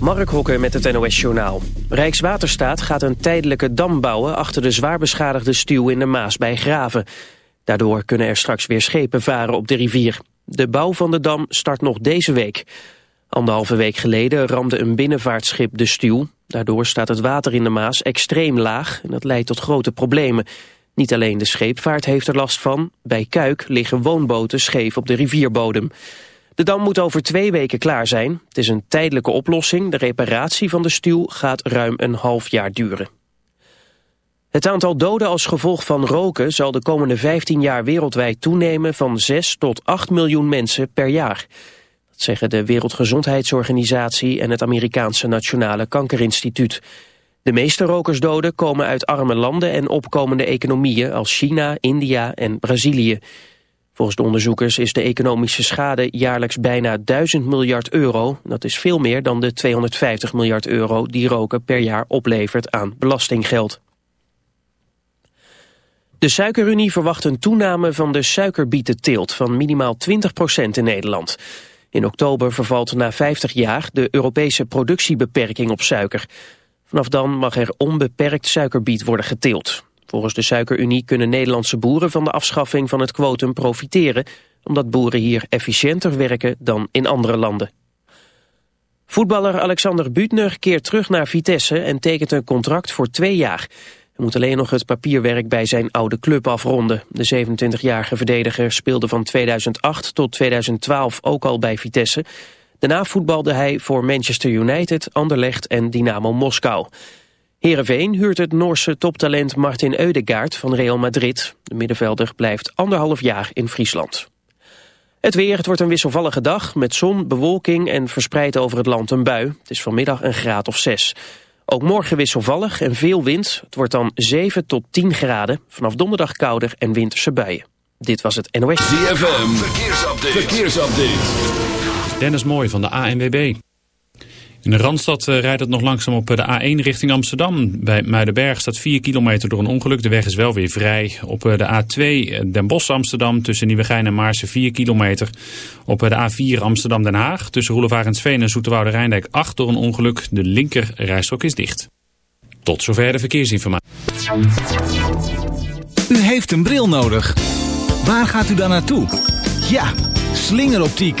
Mark Hokker met het NOS Journaal. Rijkswaterstaat gaat een tijdelijke dam bouwen... achter de zwaar beschadigde stuw in de Maas bij Graven. Daardoor kunnen er straks weer schepen varen op de rivier. De bouw van de dam start nog deze week. Anderhalve week geleden ramde een binnenvaartschip de stuw. Daardoor staat het water in de Maas extreem laag... en dat leidt tot grote problemen. Niet alleen de scheepvaart heeft er last van. Bij Kuik liggen woonboten scheef op de rivierbodem. De dam moet over twee weken klaar zijn. Het is een tijdelijke oplossing. De reparatie van de stuw gaat ruim een half jaar duren. Het aantal doden als gevolg van roken zal de komende 15 jaar wereldwijd toenemen van 6 tot 8 miljoen mensen per jaar. Dat zeggen de Wereldgezondheidsorganisatie en het Amerikaanse Nationale Kankerinstituut. De meeste rokersdoden komen uit arme landen en opkomende economieën als China, India en Brazilië. Volgens de onderzoekers is de economische schade jaarlijks bijna 1000 miljard euro. Dat is veel meer dan de 250 miljard euro die roken per jaar oplevert aan belastinggeld. De Suikerunie verwacht een toename van de suikerbietenteelt van minimaal 20% in Nederland. In oktober vervalt na 50 jaar de Europese productiebeperking op suiker. Vanaf dan mag er onbeperkt suikerbiet worden geteeld. Volgens de Suikerunie kunnen Nederlandse boeren van de afschaffing van het quotum profiteren, omdat boeren hier efficiënter werken dan in andere landen. Voetballer Alexander Butner keert terug naar Vitesse en tekent een contract voor twee jaar. Hij moet alleen nog het papierwerk bij zijn oude club afronden. De 27-jarige verdediger speelde van 2008 tot 2012 ook al bij Vitesse. Daarna voetbalde hij voor Manchester United, Anderlecht en Dynamo Moskou. Heerenveen huurt het Noorse toptalent Martin Eudegaard van Real Madrid. De middenvelder blijft anderhalf jaar in Friesland. Het weer, het wordt een wisselvallige dag met zon, bewolking en verspreid over het land een bui. Het is vanmiddag een graad of zes. Ook morgen wisselvallig en veel wind. Het wordt dan 7 tot 10 graden. Vanaf donderdag kouder en winterse buien. Dit was het NOS. ZFM, verkeersupdate. verkeersupdate. Dennis Mooi van de ANWB. In de Randstad eh, rijdt het nog langzaam op de A1 richting Amsterdam. Bij Muidenberg staat 4 kilometer door een ongeluk. De weg is wel weer vrij. Op eh, de A2 eh, Den Bosch Amsterdam tussen Nieuwegein en Maarsen 4 kilometer. Op de A4 Amsterdam Den Haag tussen Roelevarensveen en Zoeterwoude Rijndijk 8 door een ongeluk. De linker rijstrook is dicht. Tot zover de verkeersinformatie. U heeft een bril nodig. Waar gaat u dan naartoe? Ja, slingeroptiek.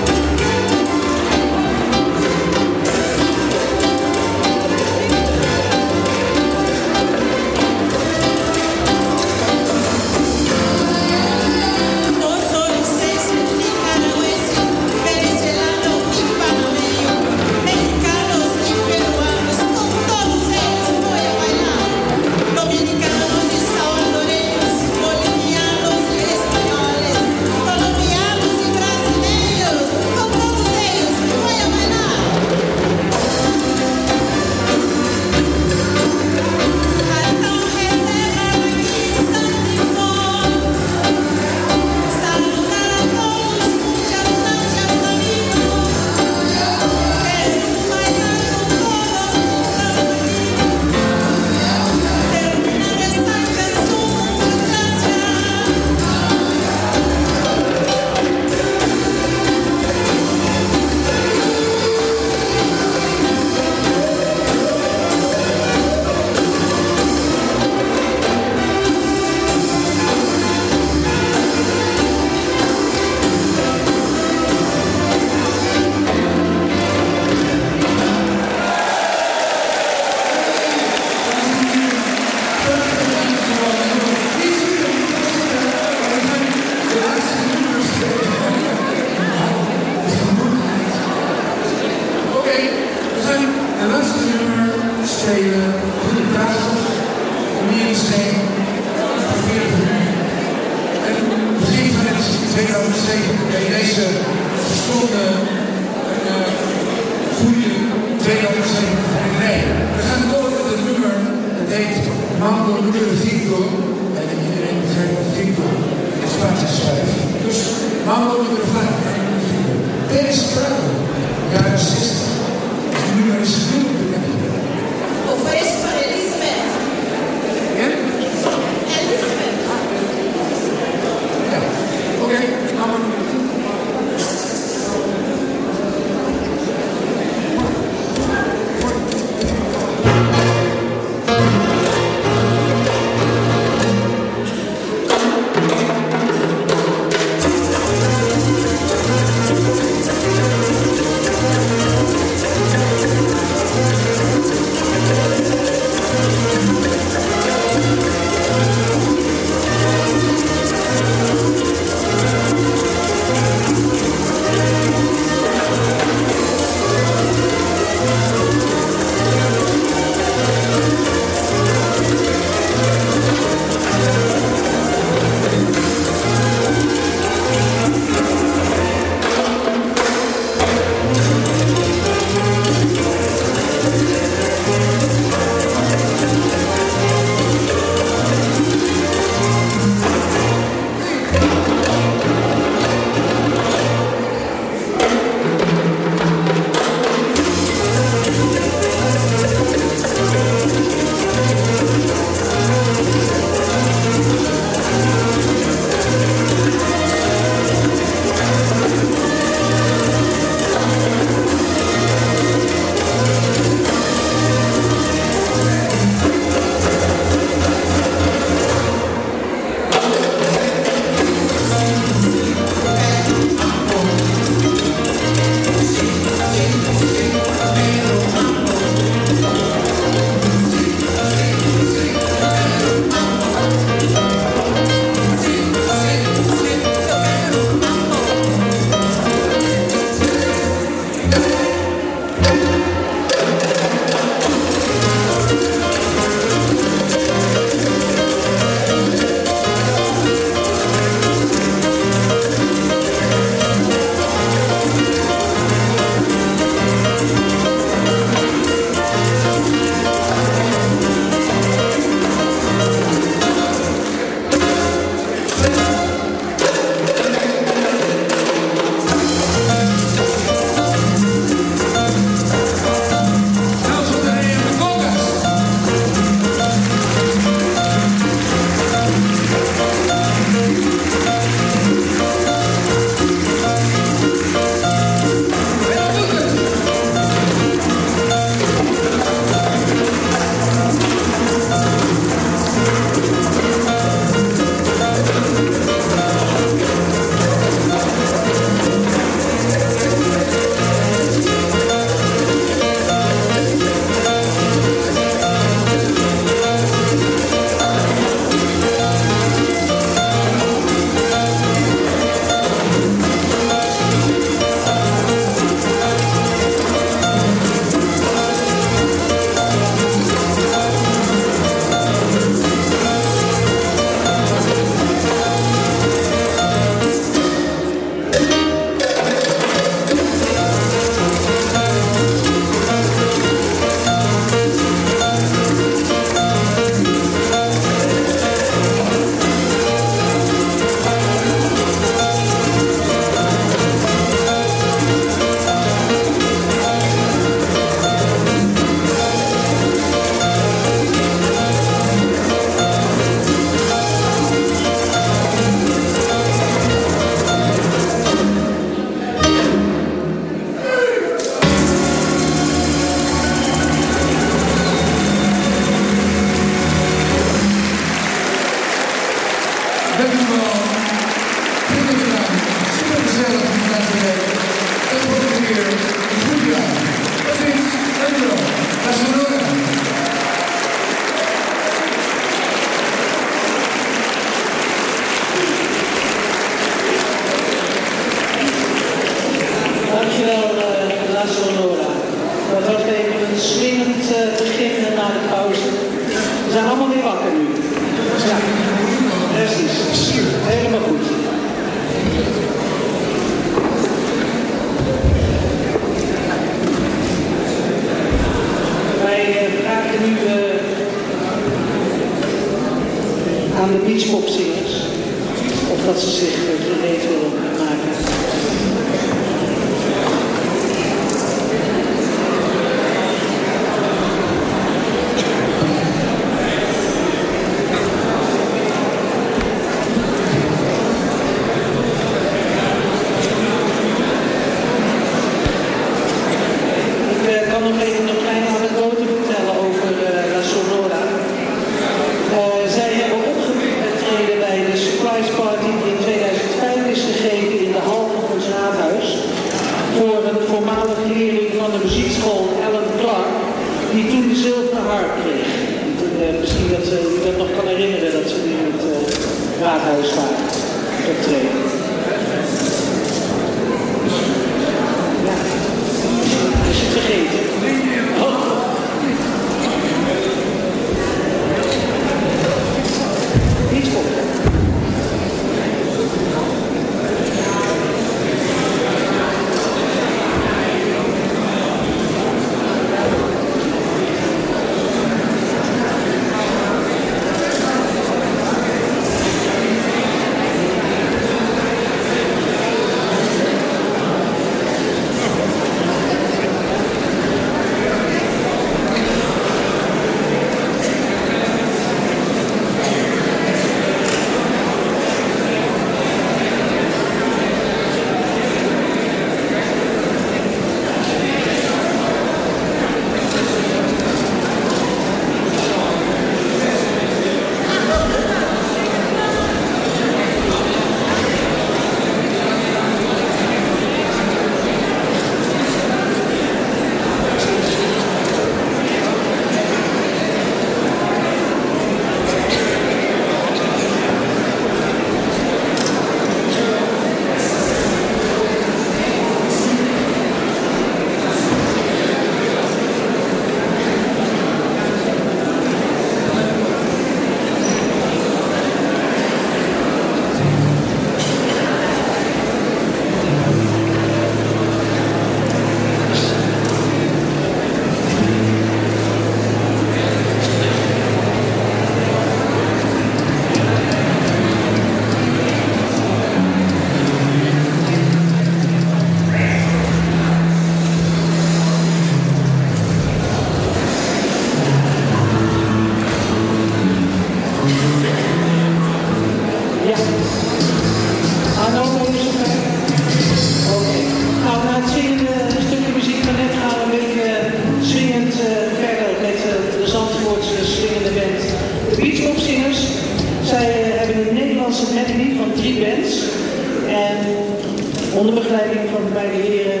onder begeleiding van de beide heren,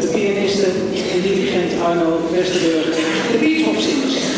de pianisten en dirigent Arno Westerburg, de Beatshopzingers.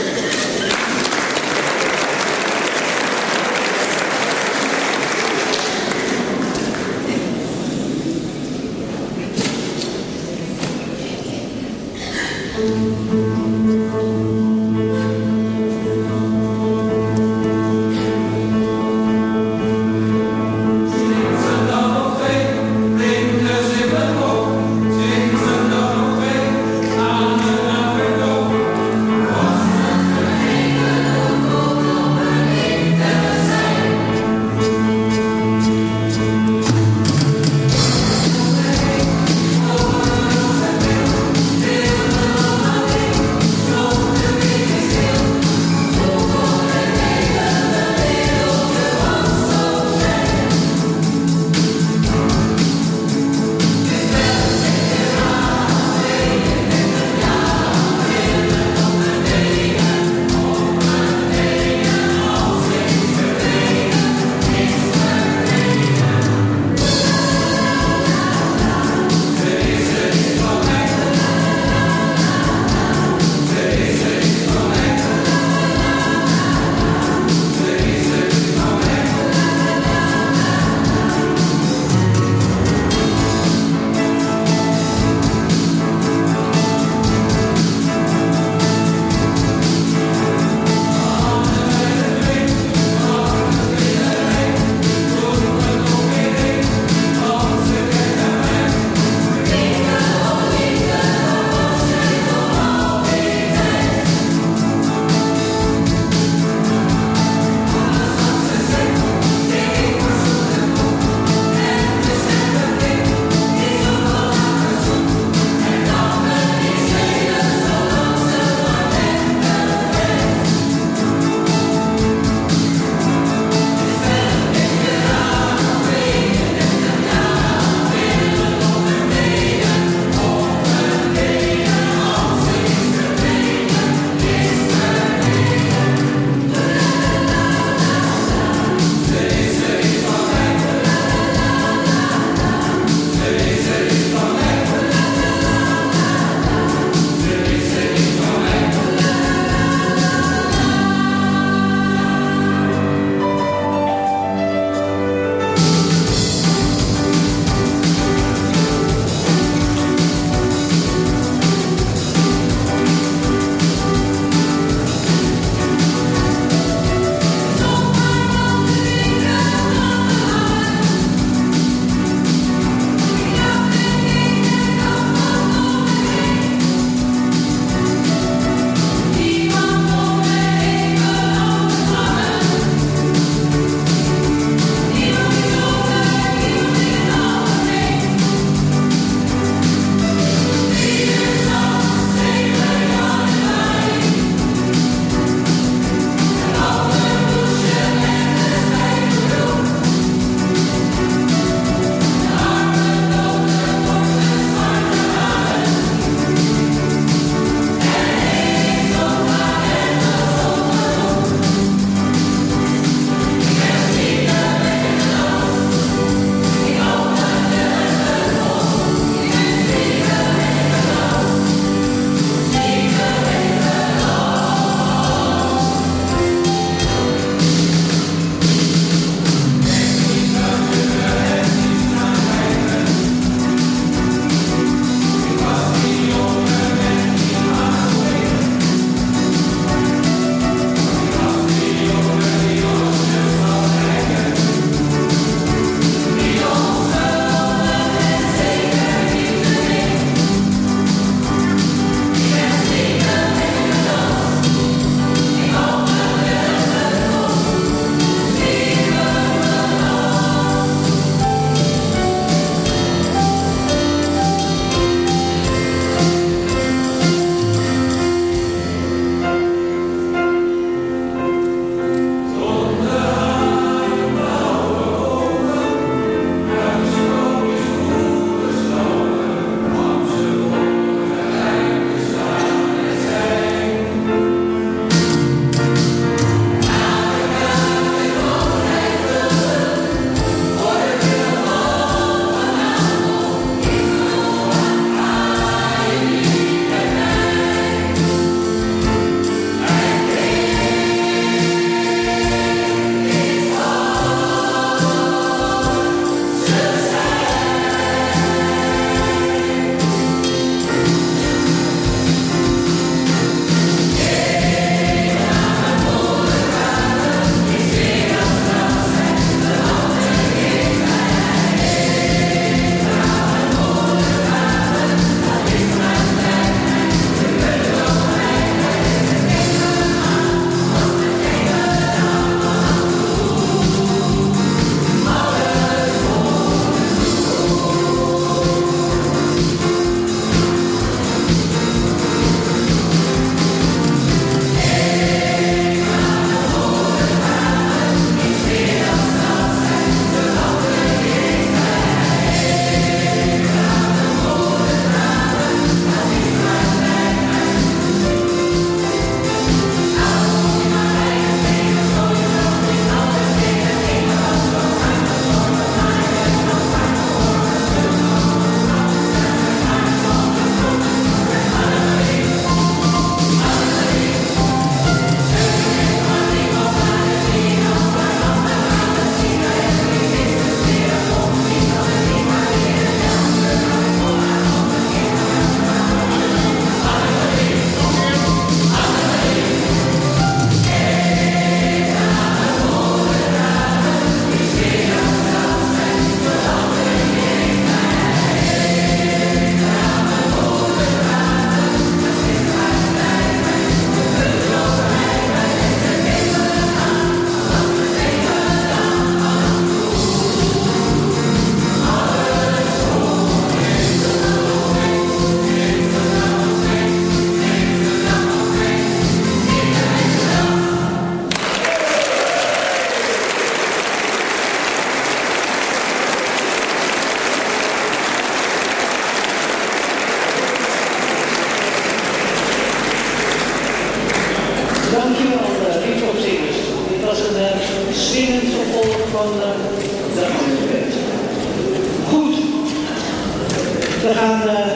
We gaan eh,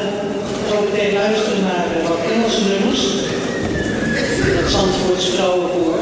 zo meteen luisteren naar eh, wat Engelse nummers. Het Zandvoorts Vrouwenkoor.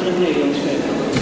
Het spelen.